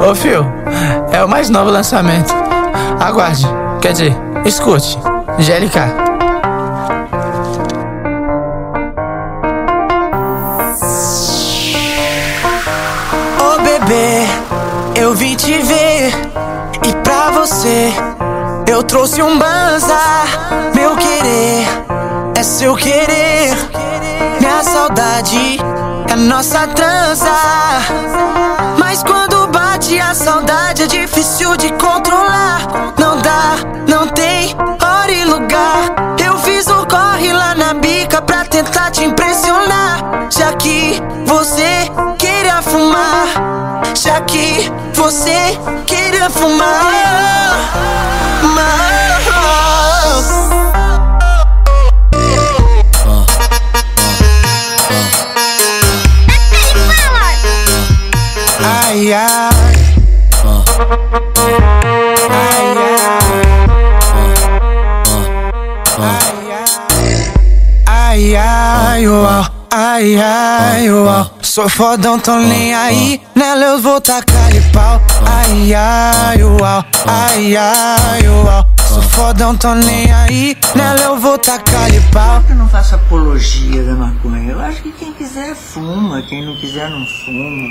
Ô fio, é o mais novo lançamento. Aguarde, quer dizer, escute. GLK. Eu vim te ver e pra você eu trouxe um banza. Meu querer é seu querer, minha saudade é nossa trança. Mas quando bate a saudade é difícil de controlar. Não dá, não tem hora e lugar. Eu fiz o corre lá na bica pra tentar te impressionar. Já que você queria fumar, já que você queria fumar. Mas... Ai. Ai, ai. Ai, uau. Ai, ai, uau. Sou fodão, tô nem aí. Nela eu vou tacar de pau. Ai, ai, uau. Ai, ai, uau. Sou fodão, tô nem aí. Nela eu vou tacar de pau. Eu não faço apologia da maconha. Eu acho que quem quiser fuma, quem não quiser não fuma.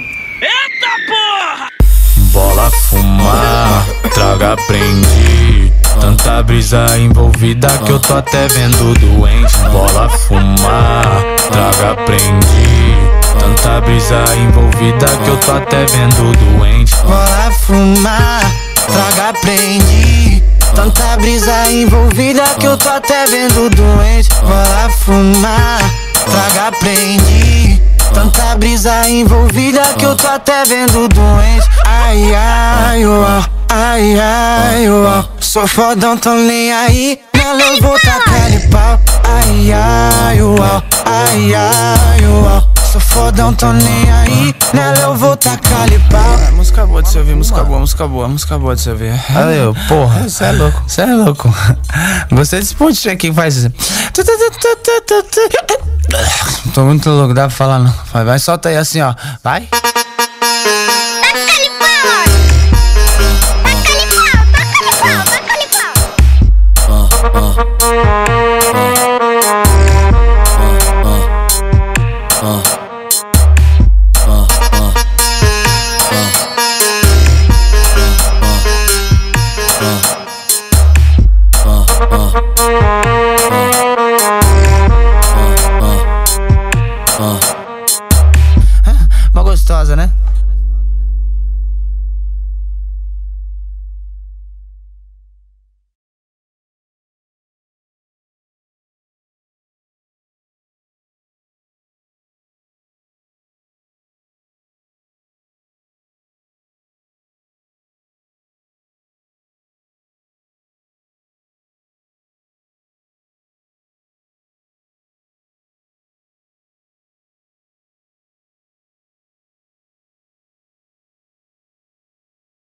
Bola fumar, traga prende. Tanta brisa envolvida que eu tô até vendo doente. Bola envolvida que eu tô até vendo doente. Bora fumar, traga prende. Tanta brisa envolvida que eu tô até vendo doente. Bora fumar, traga prende. Tanta brisa envolvida que eu tô até vendo doente. Ai, ai, uau, ai, ai, uau. Sou fodão, tô nem aí. Nela eu vou tacar de pau. Ai, ai, uau, ai, ai, uau. Sou fodão, tô nem aí. Nela eu vou tacar pau. música boa de você ouvir, música boa, música boa, música boa de você ouvir. Valeu, porra. Você é louco. Você é louco. Gostei desse pontinho aqui que faz. Tô muito louco, dá pra falar não. Vai, vai, solta aí assim, ó. Vai. Ah, ah, ah. Uma gostosa, né?